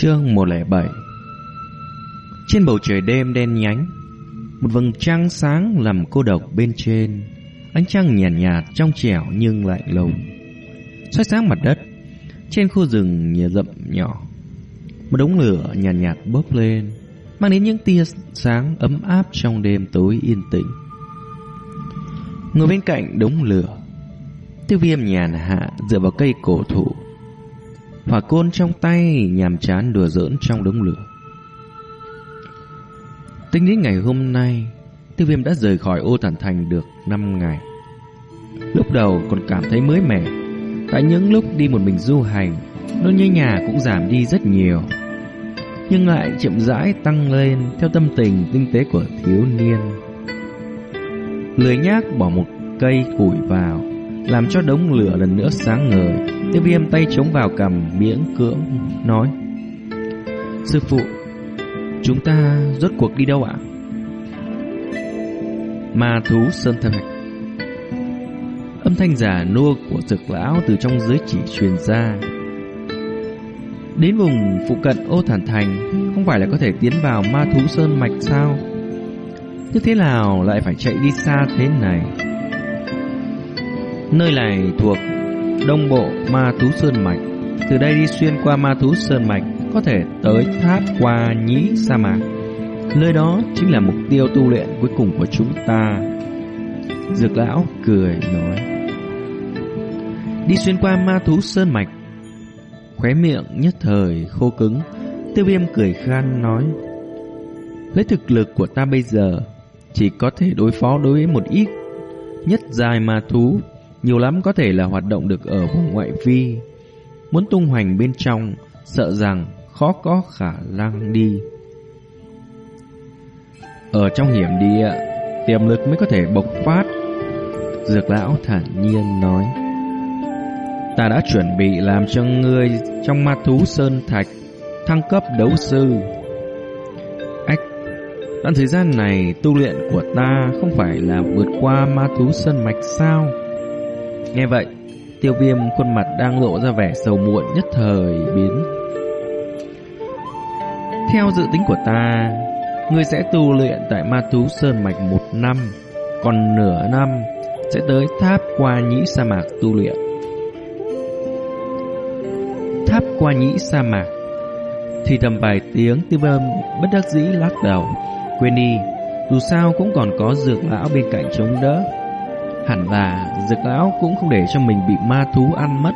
Chương 107 Trên bầu trời đêm đen nhánh Một vầng trăng sáng làm cô độc bên trên. Ánh trăng nhàn nhạt, nhạt trong trẻo nhưng lạnh lùng. Soi sáng mặt đất Trên khu rừng nhẹ rậm nhỏ Một đống lửa nhàn nhạt, nhạt bốc lên Mang đến những tia sáng ấm áp trong đêm tối yên tĩnh. Ngồi bên cạnh đống lửa Tiêu viêm nhàn hạ dựa vào cây cổ thụ Hỏa côn trong tay nhàm chán đùa giỡn trong đống lửa. Tính đến ngày hôm nay, tiêu viêm đã rời khỏi ô thản thành được 5 ngày. Lúc đầu còn cảm thấy mới mẻ, tại những lúc đi một mình du hành, nỗi nhớ nhà cũng giảm đi rất nhiều. Nhưng lại chậm rãi tăng lên theo tâm tình tinh tế của thiếu niên. Lười nhác bỏ một cây củi vào, làm cho đống lửa lần nữa sáng ngời. Tiêu viêm tay chống vào cầm miễn cưỡng nói, Sư phụ, Chúng ta rốt cuộc đi đâu ạ? Ma thú sơn thạch Âm thanh giả nua của dực lão từ trong dưới chỉ truyền ra. Đến vùng phụ cận ô thản thành, Không phải là có thể tiến vào ma thú sơn mạch sao? Như thế nào lại phải chạy đi xa thế này? Nơi này thuộc đông bộ ma thú sơn mạch. Từ đây đi xuyên qua ma thú sơn mạch, có thể tới tháp qua nhĩ sa mạc. Nơi đó chính là mục tiêu tu luyện cuối cùng của chúng ta. Dược lão cười nói. Đi xuyên qua ma thú sơn mạch. Khóe miệng nhất thời khô cứng. Tiêu viêm cười khan nói. Lấy thực lực của ta bây giờ, chỉ có thể đối phó đối với một ít nhất dài ma thú nhiều lắm có thể là hoạt động được ở vùng ngoại vi. Muốn tung hoành bên trong, sợ rằng khó có khả năng đi. Ở trong hiểm địa, tiềm lực mới có thể bộc phát. Dược lão thản nhiên nói. Ta đã chuẩn bị làm cho ngươi trong ma thú sơn thạch thăng cấp đấu sư. Ách, đoạn thời gian này tu luyện của ta không phải là vượt qua ma thú sơn mạch sao? Nghe vậy, tiêu viêm khuôn mặt đang lộ ra vẻ sầu muộn nhất thời biến. Theo dự tính của ta, ngươi sẽ tu luyện tại Ma Thú Sơn Mạch một năm, còn nửa năm sẽ tới tháp qua nhĩ sa mạc tu luyện. Tháp qua nhĩ sa mạc Thì thầm vài tiếng tiêu viêm bất đắc dĩ lắc đầu Quên đi Dù sao cũng còn có dược lão bên cạnh chống đỡ Hẳn là dược lão cũng không để cho mình bị ma thú ăn mất.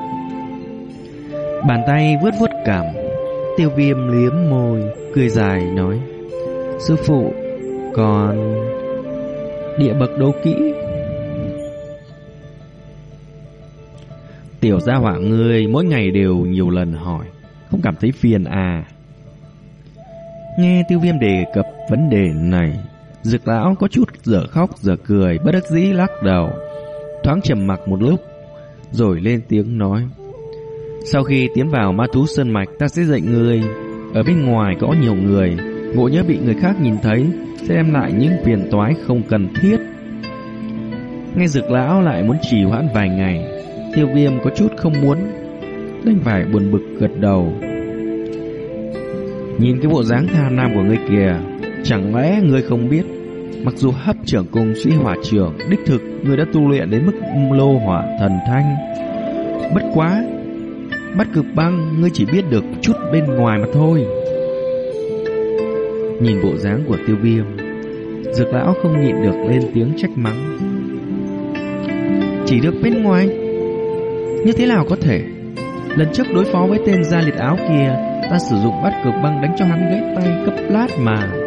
Bàn tay vướt vướt cảm, Tiêu viêm liếm môi, Cười dài nói, Sư phụ, Còn Địa bậc đấu kỹ? Tiểu gia hỏa ngươi mỗi ngày đều nhiều lần hỏi, Không cảm thấy phiền à? Nghe tiêu viêm đề cập vấn đề này Dược lão có chút dở khóc dở cười, Bất đắc dĩ lắc đầu. Thoáng trầm mặc một lúc, Rồi lên tiếng nói. Sau khi tiến vào ma thú sơn mạch, Ta sẽ dạy người. Ở bên ngoài có nhiều người, Ngộ nhớ bị người khác nhìn thấy Sẽ đem lại những phiền toái không cần thiết. Nghe dược lão lại muốn trì hoãn vài ngày, Tiêu viêm có chút không muốn, Đành phải buồn bực gật đầu. Nhìn cái bộ dáng tham nam của ngươi kìa, Chẳng lẽ ngươi không biết? Mặc dù hấp trưởng cùng sĩ hỏa trưởng Đích thực người đã tu luyện đến mức lô hỏa thần thanh, Bất quá Bắt cực băng, ngươi chỉ biết được chút bên ngoài mà thôi. Nhìn bộ dáng của tiêu viêm, Dược lão không nhịn được lên tiếng trách mắng. Chỉ được bên ngoài, Như thế nào có thể? Lần trước đối phó với tên gia liệt áo kia, Ta sử dụng bắt cực băng đánh cho hắn gãy tay cấp lát mà.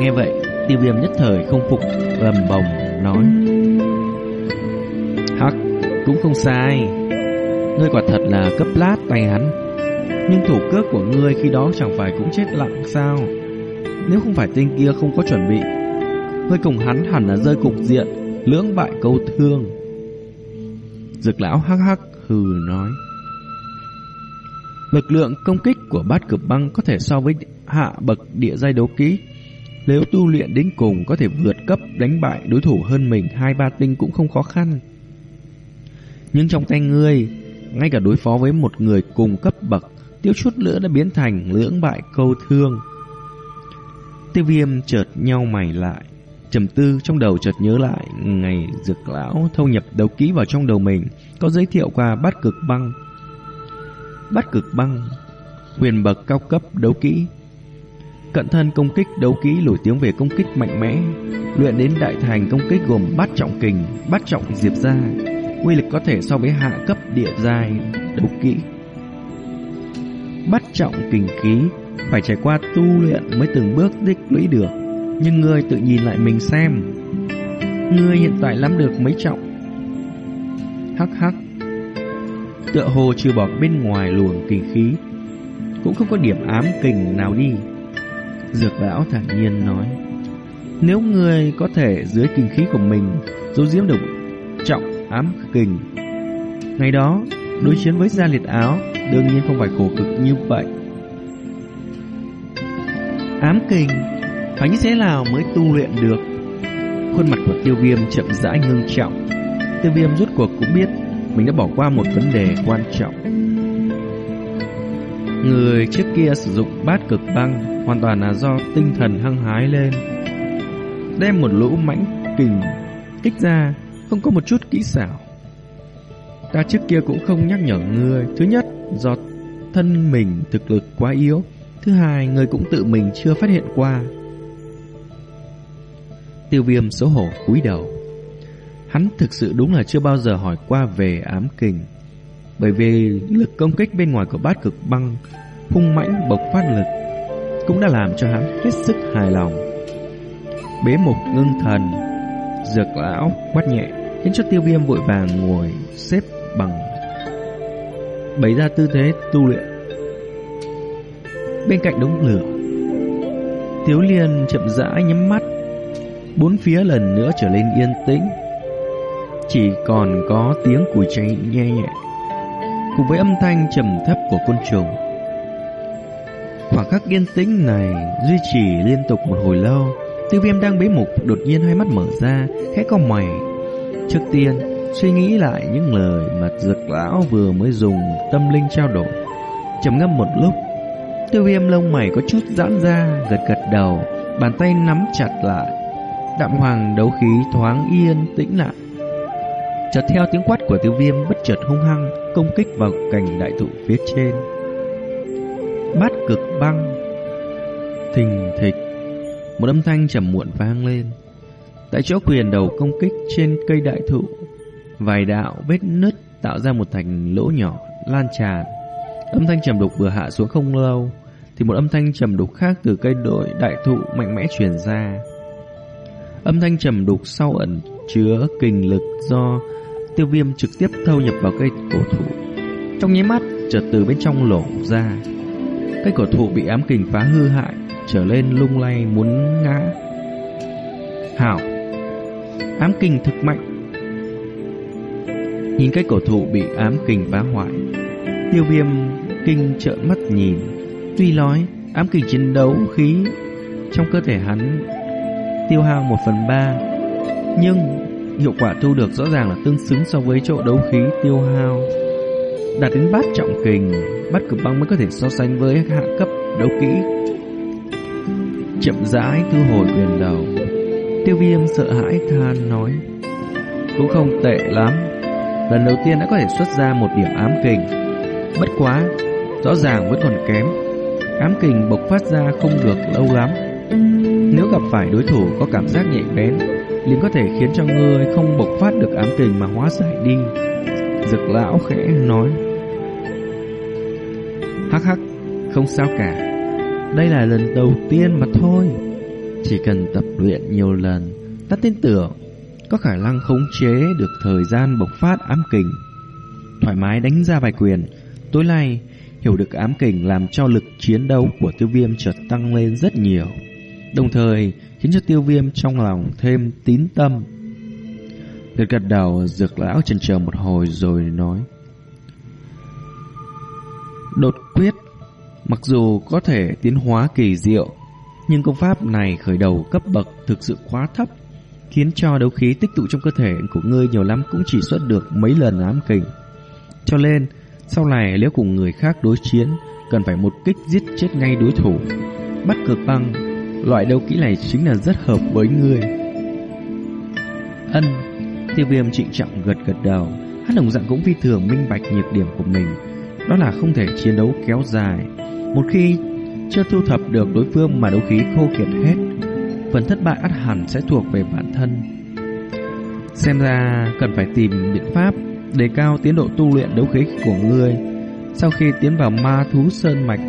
Nghe vậy, Tiêu viêm nhất thời không phục Lầm bồng, nói. Hắc, Cũng không sai. Ngươi quả thật là cấp lát tay hắn. Nhưng thủ cước của ngươi khi đó chẳng phải cũng chết lặng sao? Nếu không phải tên kia không có chuẩn bị, Ngươi cùng hắn hẳn là rơi cục diện, Lưỡng bại câu thương. Dực lão hắc hắc hừ nói. Lực lượng công kích của bát cực băng có thể so với hạ bậc địa giai đấu kỹ. Nếu tu luyện đến cùng có thể vượt cấp đánh bại đối thủ hơn mình hai ba tinh cũng không khó khăn. Nhưng trong tay ngươi, ngay cả đối phó với một người cùng cấp bậc Tiêu chút nữa đã biến thành lưỡng bại câu thương Tiêu viêm chợt nhau mày lại trầm tư trong đầu chợt nhớ lại Ngày dược lão thâu nhập đấu ký vào trong đầu mình Có giới thiệu qua bát cực băng Bát cực băng Huyền bậc cao cấp đấu kỹ Cận thân công kích đấu kỹ nổi tiếng về công kích mạnh mẽ. Luyện đến đại thành công kích gồm bát trọng kình, bát trọng diệp gia. Uy lực có thể so với hạ cấp địa giai đấu kỹ. Bát trọng kình khí Phải trải qua tu luyện mới từng bước tích lũy được. Nhưng ngươi tự nhìn lại mình xem. Ngươi hiện tại lắm được mấy trọng? Hắc hắc. Tựa hồ trừ bỏ bên ngoài luồng kình khí Cũng không có điểm ám kình nào đi. Dược lão thản nhiên nói, Nếu ngươi có thể dưới kinh khí của mình Dấu diếm được trọng ám kình, Ngày đó Đối chiến với gia liệt áo Đương nhiên không phải khổ cực như vậy. Ám kình, Phải như thế nào mới tu luyện được? Khuôn mặt của tiêu viêm chậm rãi ngưng trọng. Tiêu viêm rút cuộc cũng biết Mình đã bỏ qua một vấn đề quan trọng. Người trước kia sử dụng bát cực băng Hoàn toàn là do tinh thần hăng hái lên. Đem một lũ mãnh kình Kích ra, Không có một chút kỹ xảo. Ta trước kia cũng không nhắc nhở ngươi. Thứ nhất, do thân mình thực lực quá yếu. Thứ hai người cũng tự mình chưa phát hiện qua. Tiêu viêm xấu hổ cúi đầu. Hắn thực sự đúng là chưa bao giờ hỏi qua về ám kình. Bởi vì lực công kích bên ngoài của bát cực băng Hung mãnh bộc phát lực Cũng đã làm cho hắn hết sức hài lòng. Bế mục ngưng thần, Dược lão quát nhẹ, Khiến cho tiêu viêm vội vàng ngồi xếp bằng. Bày ra tư thế tu luyện. Bên cạnh đống lửa thiếu liên chậm rãi nhắm mắt, Bốn phía lần nữa trở lên yên tĩnh. Chỉ còn có tiếng củi cháy nhẹ nhẹ. Cùng với âm thanh trầm thấp của côn trùng. Khoảng khắc yên tĩnh này Duy trì liên tục một hồi lâu, Tiêu viêm đang bế mục Đột nhiên hai mắt mở ra, Khẽ cau mày. Trước tiên, Suy nghĩ lại những lời mà dược lão vừa mới dùng tâm linh trao đổi. Trầm ngâm một lúc, Tiêu viêm lông mày có chút giãn ra, Gật gật đầu, Bàn tay nắm chặt lại. Đạm hoàng đấu khí thoáng yên tĩnh lại. Chợt theo tiếng quát của tiêu viêm, bất chợt hung hăng, Công kích vào cành đại thụ phía trên. Bát cực băng, Thình thịch. Một âm thanh trầm muộn vang lên. Tại chỗ quyền đầu công kích trên cây đại thụ, Vài đạo vết nứt tạo ra một thành lỗ nhỏ lan tràn. Âm thanh trầm đục vừa hạ xuống không lâu, thì một âm thanh trầm đục khác từ cây đội đại thụ mạnh mẽ truyền ra. Âm thanh trầm đục sau ẩn chứa kình lực do tiêu viêm trực tiếp thâu nhập vào cây cổ thụ. Trong nháy mắt, chợt từ bên trong lổ ra. Cây cổ thụ bị ám kình phá hư hại, trở lên lung lay muốn ngã. Hảo! Ám kình thực mạnh. Nhìn cây cổ thụ bị ám kình phá hoại, tiêu viêm kinh trợn mắt nhìn Tuy nói ám kình chiến đấu khí trong cơ thể hắn tiêu hao một phần ba, nhưng hiệu quả thu được rõ ràng là tương xứng so với chỗ đấu khí tiêu hao. Đạt đến bát trọng kình, bắt cực băng mới có thể so sánh với hạ cấp đấu kỹ. Chậm rãi thu hồi quyền đầu, tiêu viêm sợ hãi than nói, cũng không tệ lắm. Lần đầu tiên đã có thể xuất ra một điểm ám kình, bất quá, rõ ràng vẫn còn kém ám kình bộc phát ra không được lâu lắm. Nếu gặp phải đối thủ có cảm giác nhạy bén, liền có thể khiến cho ngươi không bộc phát được ám kình mà hóa giải đi. Dực lão khẽ nói. Hắc hắc, không sao cả. Đây là lần đầu tiên mà thôi. Chỉ cần tập luyện nhiều lần, ta tin tưởng có khả năng khống chế được thời gian bộc phát ám kình. Thoải mái đánh ra vài quyền, tối nay Hiểu được ám kình làm cho lực chiến đấu của tiêu viêm chợt tăng lên rất nhiều Đồng thời khiến cho tiêu viêm trong lòng thêm tín tâm Gật gật đầu dược lão chần chờ một hồi rồi nói Đột quyết Mặc dù có thể tiến hóa kỳ diệu Nhưng công pháp này khởi đầu cấp bậc thực sự quá thấp Khiến cho đấu khí tích tụ trong cơ thể của ngươi nhiều lắm cũng chỉ xuất được mấy lần ám kình Cho nên Sau này nếu cùng người khác đối chiến, cần phải một kích giết chết ngay đối thủ. Bắt cực băng, loại đấu kỹ này chính là rất hợp với người. Ân, tiêu viêm trịnh trọng gật gật đầu, hắn đồng dạng cũng phi thường minh bạch nhược điểm của mình, đó là không thể chiến đấu kéo dài. Một khi chưa thu thập được đối phương mà đấu khí khô kiệt hết, phần thất bại ắt hẳn sẽ thuộc về bản thân. Xem ra cần phải tìm biện pháp đề cao tiến độ tu luyện đấu khí của ngươi. Sau khi tiến vào ma thú sơn mạch,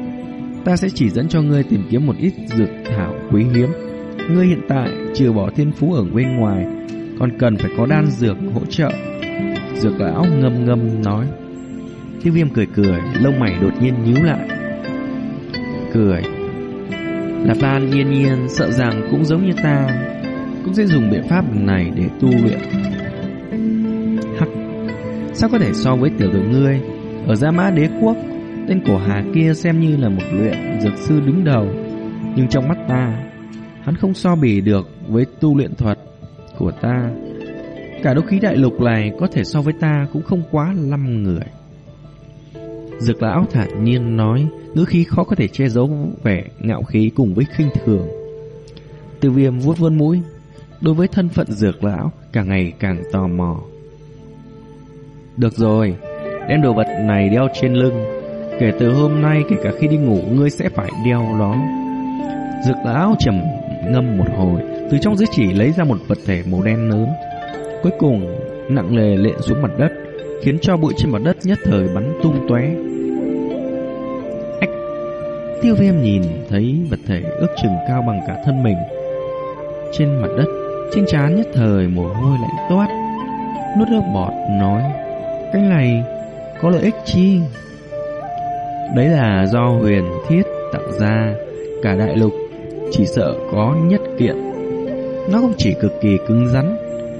ta sẽ chỉ dẫn cho ngươi tìm kiếm một ít dược thảo quý hiếm. Ngươi hiện tại trừ bỏ thiên phú ở bên ngoài, còn cần phải có đan dược hỗ trợ. Dược lão ngâm ngâm nói. Tiêu viêm cười cười, lông mày đột nhiên nhíu lại. Cười. Lạp Lan yên nhiên sợ rằng cũng giống như ta, cũng sẽ dùng biện pháp này để tu luyện. Hắc, sao có thể so với tiểu tử ngươi? Ở Gia Mã Đế Quốc, tên cổ hà kia xem như là một luyện dược sư đứng đầu, nhưng trong mắt ta, hắn không so bì được với tu luyện thuật của ta. Cả đấu khí đại lục này có thể so với ta cũng không quá năm người. Dược lão thản nhiên nói, ngữ khí khó có thể che giấu vẻ ngạo khí cùng với khinh thường. Từ viêm vuốt vuốt mũi, đối với thân phận dược lão càng ngày càng tò mò. Được rồi, đem đồ vật này đeo trên lưng. Kể từ hôm nay kể cả khi đi ngủ ngươi sẽ phải đeo nó. Dược lão trầm ngâm một hồi, từ trong dưới chỉ lấy ra một vật thể màu đen lớn. Cuối cùng nặng lề lệ xuống mặt đất, khiến cho bụi trên mặt đất nhất thời bắn tung tóe. Ách! Tiêu viêm nhìn thấy vật thể ước chừng cao bằng cả thân mình. Trên mặt đất, trên trán nhất thời mồ hôi lạnh toát. Nuốt nước bọt nói, cái này có lợi ích chi? Đấy là do huyền thiết tạo ra cả đại lục chỉ sợ có nhất kiện. Nó không chỉ cực kỳ cứng rắn,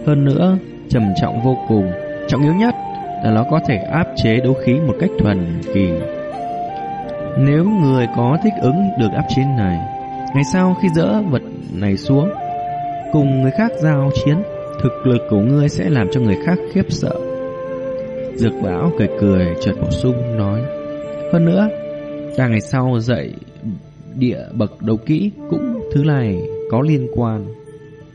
hơn nữa trầm trọng vô cùng, trọng yếu nhất là nó có thể áp chế đấu khí một cách thuần kỳ. Nếu người có thích ứng được áp chế này, ngày sau khi dỡ vật này xuống, cùng người khác giao chiến, thực lực của ngươi sẽ làm cho người khác khiếp sợ. Dược bão cười cười chợt bổ sung nói, hơn nữa, cả ngày sau dạy địa bậc đấu kỹ cũng thứ này có liên quan.